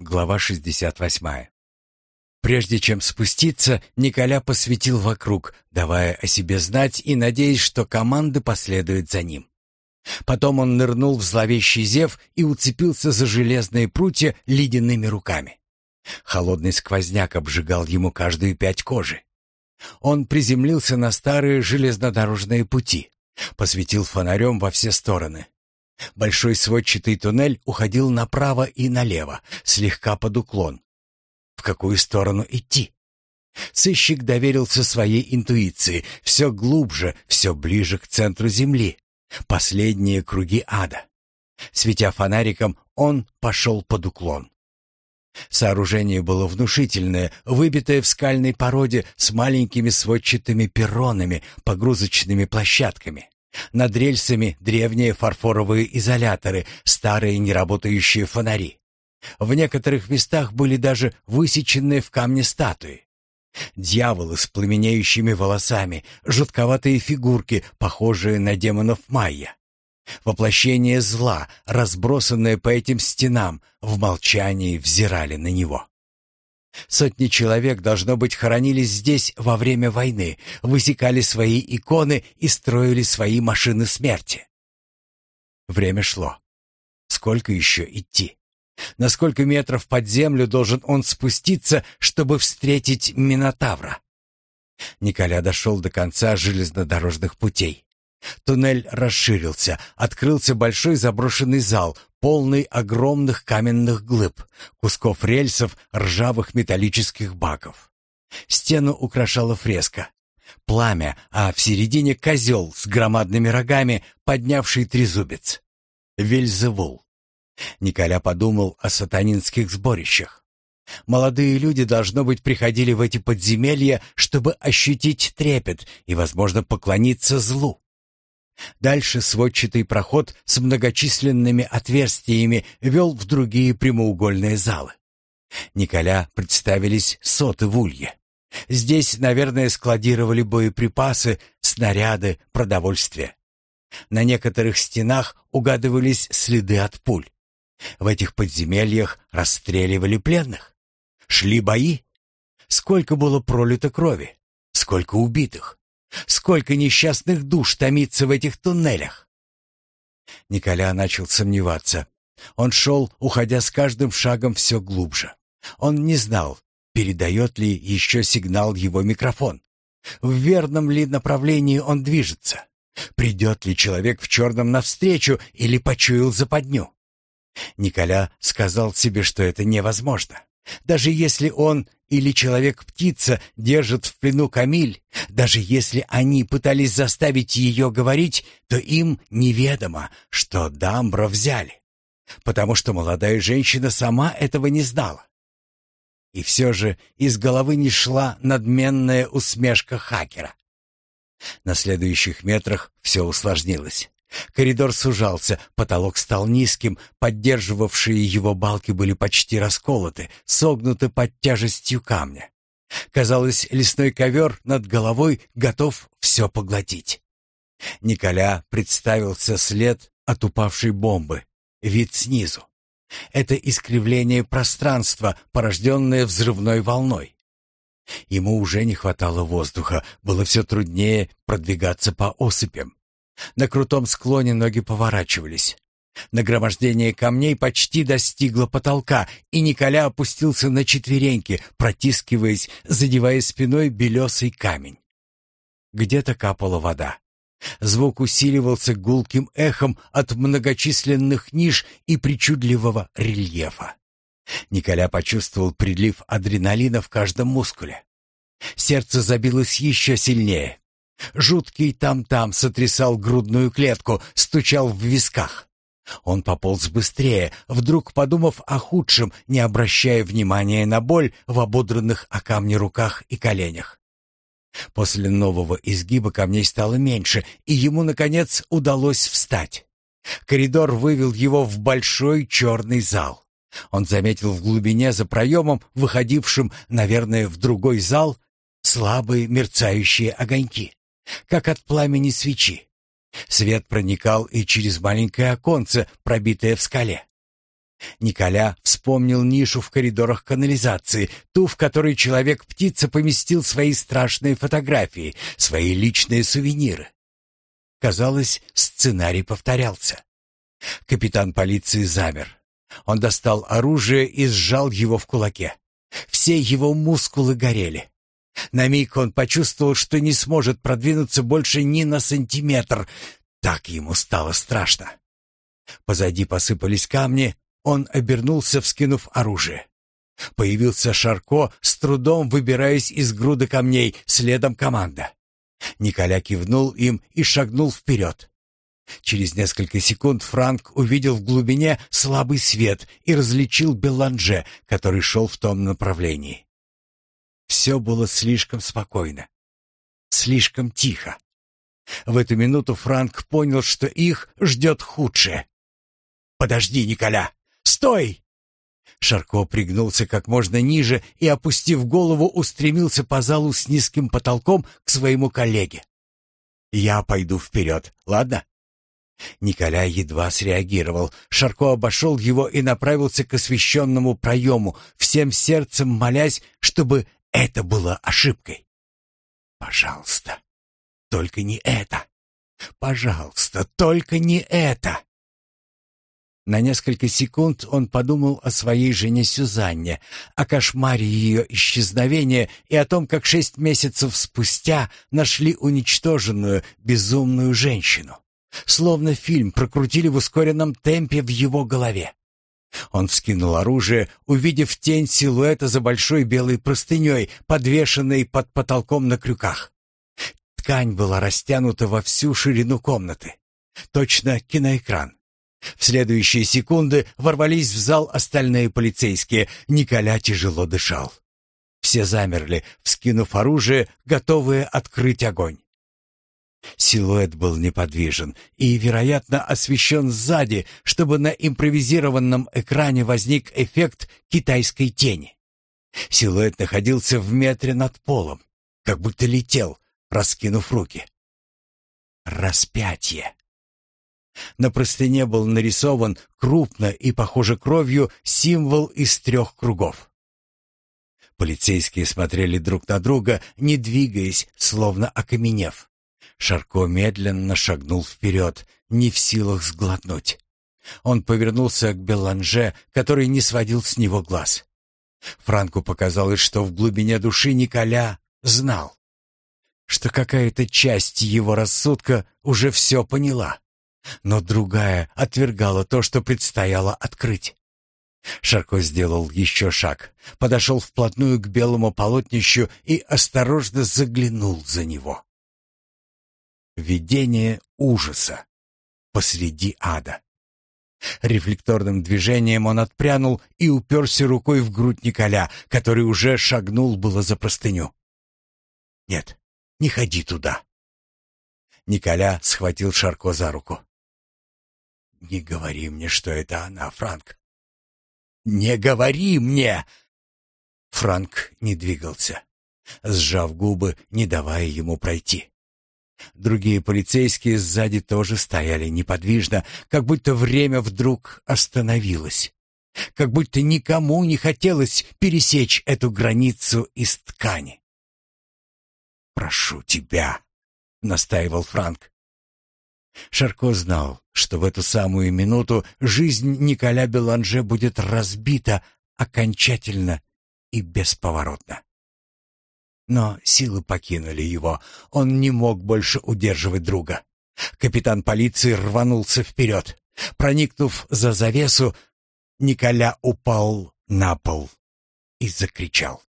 Глава 68. Прежде чем спуститься, Николя посветил вокруг, давая о себе знать и надеясь, что команда последует за ним. Потом он нырнул в зловещий зев и уцепился за железные прутья ледяными руками. Холодный сквозняк обжигал ему каждую пять кожи. Он приземлился на старые железнодорожные пути, посветил фонарем во все стороны. Большой сводчатый туннель уходил направо и налево, слегка под уклон. В какую сторону идти? Сыщик доверился своей интуиции, все глубже, все ближе к центру земли. Последние круги ада. Светя фонариком, он пошел под уклон. Сооружение было внушительное, выбитое в скальной породе с маленькими сводчатыми перронами, погрузочными площадками. Над рельсами древние фарфоровые изоляторы, старые неработающие фонари. В некоторых местах были даже высеченные в камне статуи. Дьяволы с пламенеющими волосами, жутковатые фигурки, похожие на демонов майя. Воплощение зла, разбросанное по этим стенам, в молчании взирали на него. Сотни человек, должно быть, хоронились здесь во время войны, высекали свои иконы и строили свои машины смерти. Время шло. Сколько еще идти? На сколько метров под землю должен он спуститься, чтобы встретить Минотавра? Николя дошел до конца железнодорожных путей. Туннель расширился, открылся большой заброшенный зал, полный огромных каменных глыб, кусков рельсов, ржавых металлических баков. Стену украшала фреска. Пламя, а в середине козел с громадными рогами, поднявший трезубец. Вельзевул. Николя подумал о сатанинских сборищах. Молодые люди, должно быть, приходили в эти подземелья, чтобы ощутить трепет и, возможно, поклониться злу. Дальше сводчатый проход с многочисленными отверстиями вел в другие прямоугольные залы. Николя представились соты в улье. Здесь, наверное, складировали боеприпасы, снаряды, продовольствие. На некоторых стенах угадывались следы от пуль. В этих подземельях расстреливали пленных. Шли бои. Сколько было пролито крови? Сколько убитых? Сколько несчастных душ томится в этих туннелях? Николя начал сомневаться. Он шел, уходя с каждым шагом все глубже. Он не знал, передает ли еще сигнал его микрофон. В верном ли направлении он движется? Придет ли человек в черном навстречу или почуял западню? Николя сказал себе, что это невозможно. Даже если он или человек-птица держат в плену Камиль, даже если они пытались заставить ее говорить, то им неведомо, что Дамбра взяли, потому что молодая женщина сама этого не знала. И все же из головы не шла надменная усмешка хакера. На следующих метрах все усложнилось. Коридор сужался, потолок стал низким, поддерживавшие его балки были почти расколоты, согнуты под тяжестью камня. Казалось, лесной ковер над головой готов все поглотить. Николя представился след от упавшей бомбы, вид снизу. Это искривление пространства, порожденное взрывной волной. Ему уже не хватало воздуха, было все труднее продвигаться по осыпям. На крутом склоне ноги поворачивались. Нагромождение камней почти достигло потолка, и Николя опустился на четвереньки, протискиваясь, задевая спиной белесый камень. Где-то капала вода. Звук усиливался гулким эхом от многочисленных ниш и причудливого рельефа. Николя почувствовал прилив адреналина в каждом мускуле. Сердце забилось еще сильнее. Жуткий там-там сотрясал грудную клетку, стучал в висках. Он пополз быстрее, вдруг подумав о худшем, не обращая внимания на боль в ободранных о камни руках и коленях. После нового изгиба камней стало меньше, и ему, наконец, удалось встать. Коридор вывел его в большой черный зал. Он заметил в глубине за проемом, выходившим, наверное, в другой зал, слабые мерцающие огоньки как от пламени свечи. Свет проникал и через маленькое оконце, пробитое в скале. Николя вспомнил нишу в коридорах канализации, ту, в которой человек-птица поместил свои страшные фотографии, свои личные сувениры. Казалось, сценарий повторялся. Капитан полиции замер. Он достал оружие и сжал его в кулаке. Все его мускулы горели. На миг он почувствовал, что не сможет продвинуться больше ни на сантиметр. Так ему стало страшно. Позади посыпались камни, он обернулся, вскинув оружие. Появился Шарко, с трудом выбираясь из груды камней, следом команда. Николя кивнул им и шагнул вперед. Через несколько секунд Франк увидел в глубине слабый свет и различил Беланже, который шел в том направлении. Все было слишком спокойно, слишком тихо. В эту минуту Франк понял, что их ждет худшее. «Подожди, Николя! Стой!» Шарко пригнулся как можно ниже и, опустив голову, устремился по залу с низким потолком к своему коллеге. «Я пойду вперед, ладно?» Николай едва среагировал. Шарко обошел его и направился к освещенному проему, всем сердцем молясь, чтобы это было ошибкой. «Пожалуйста, только не это! Пожалуйста, только не это!» На несколько секунд он подумал о своей жене Сюзанне, о кошмаре ее исчезновения и о том, как шесть месяцев спустя нашли уничтоженную, безумную женщину. Словно фильм прокрутили в ускоренном темпе в его голове. Он вскинул оружие, увидев тень силуэта за большой белой простыней, подвешенной под потолком на крюках. Ткань была растянута во всю ширину комнаты. Точно киноэкран. В следующие секунды ворвались в зал остальные полицейские. Николя тяжело дышал. Все замерли, вскинув оружие, готовые открыть огонь. Силуэт был неподвижен и, вероятно, освещен сзади, чтобы на импровизированном экране возник эффект китайской тени. Силуэт находился в метре над полом, как будто летел, раскинув руки. Распятие. На простыне был нарисован крупно и, похоже, кровью символ из трех кругов. Полицейские смотрели друг на друга, не двигаясь, словно окаменев. Шарко медленно шагнул вперед, не в силах сглотнуть. Он повернулся к Беланже, который не сводил с него глаз. Франку показалось, что в глубине души Николя знал, что какая-то часть его рассудка уже все поняла, но другая отвергала то, что предстояло открыть. Шарко сделал еще шаг, подошел вплотную к белому полотнищу и осторожно заглянул за него. Видение ужаса посреди ада. Рефлекторным движением он отпрянул и уперся рукой в грудь Николя, который уже шагнул было за простыню. «Нет, не ходи туда». Николя схватил Шарко за руку. «Не говори мне, что это она, Франк». «Не говори мне!» Франк не двигался, сжав губы, не давая ему пройти. Другие полицейские сзади тоже стояли неподвижно, как будто время вдруг остановилось. Как будто никому не хотелось пересечь эту границу из ткани. «Прошу тебя», — настаивал Франк. Шарко знал, что в эту самую минуту жизнь Николя Беланже будет разбита окончательно и бесповоротно. Но силы покинули его. Он не мог больше удерживать друга. Капитан полиции рванулся вперед. Проникнув за завесу, Николя упал на пол и закричал.